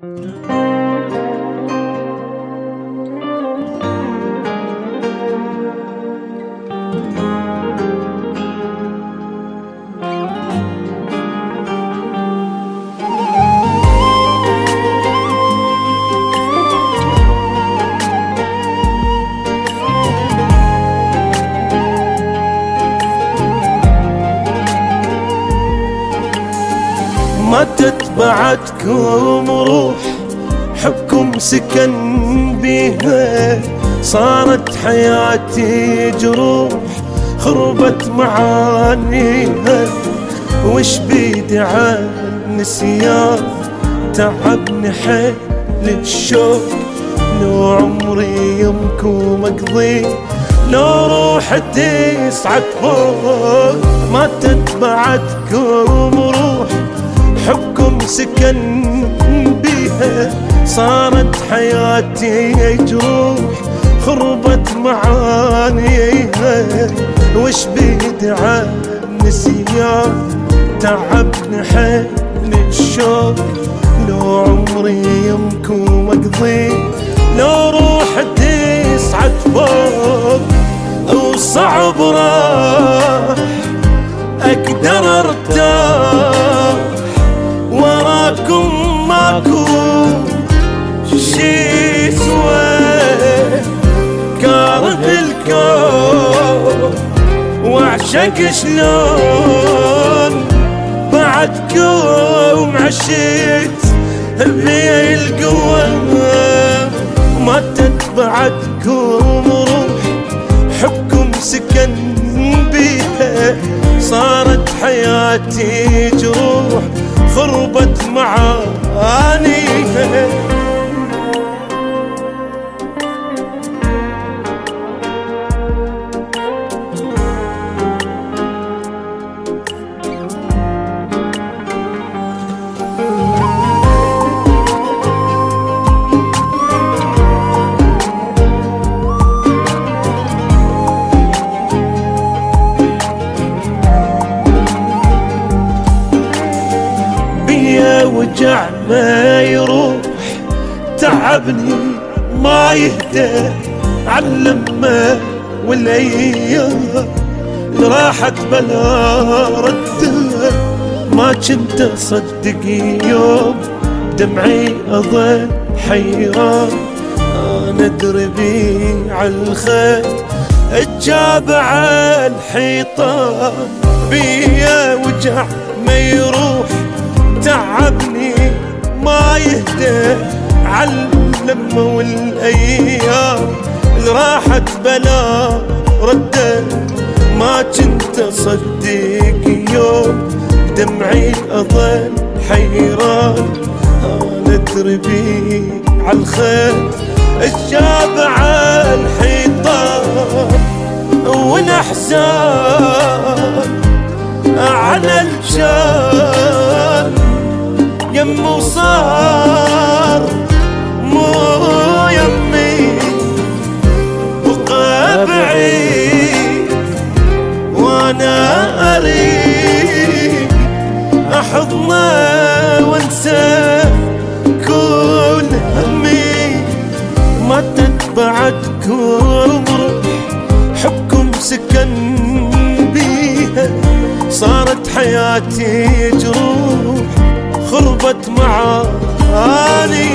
ما تتبعتكم روح حبكم سكن بيها صارت حياتي جروح خربت معانيها. وش بيدي عن نسيان تعبني حيل الشوق لو عمري يمكم أقضي لو روح تسعد فوق ما تتبعتكم روح حبكم سكن بيها صارت حياتي جروح خربت معانيها. وش بيدي عن نسيان تعبني حيل الشوق. لو عمري يمكم أقضي لو روح تسعد فوق. وصعب راح أقدر أرتاح. ماكو شي سوى كاره الكون واعشق شلون بعدكم عشيت بي القوة ما تتبعدكم روح حبكم سكن بيها صارت حياتي جروح خربت معانيها وجع ما يروح تعبني ما يهدى. علمه والايام راحت بلا ردها ما كنت أصدق يوم دمعي اظل حيران. أنا دربي عالخيط الجابع الحيطان. بيا وجع ما يروح. تعبني ما يهدى والأيام. اللي راحت بلا رده ما كنت أصدق يوم دمعي أظل حيران. أنا دربي عالخيط الشابع الحيطان. والاحزان على الجان. يمه صار مو يمي بقى بعيد وأنا أريد أحضنه وأنسى كل همي. ما تتبعدكم روح حبكم سكن بيها صارت حياتي جروح. خربت معاني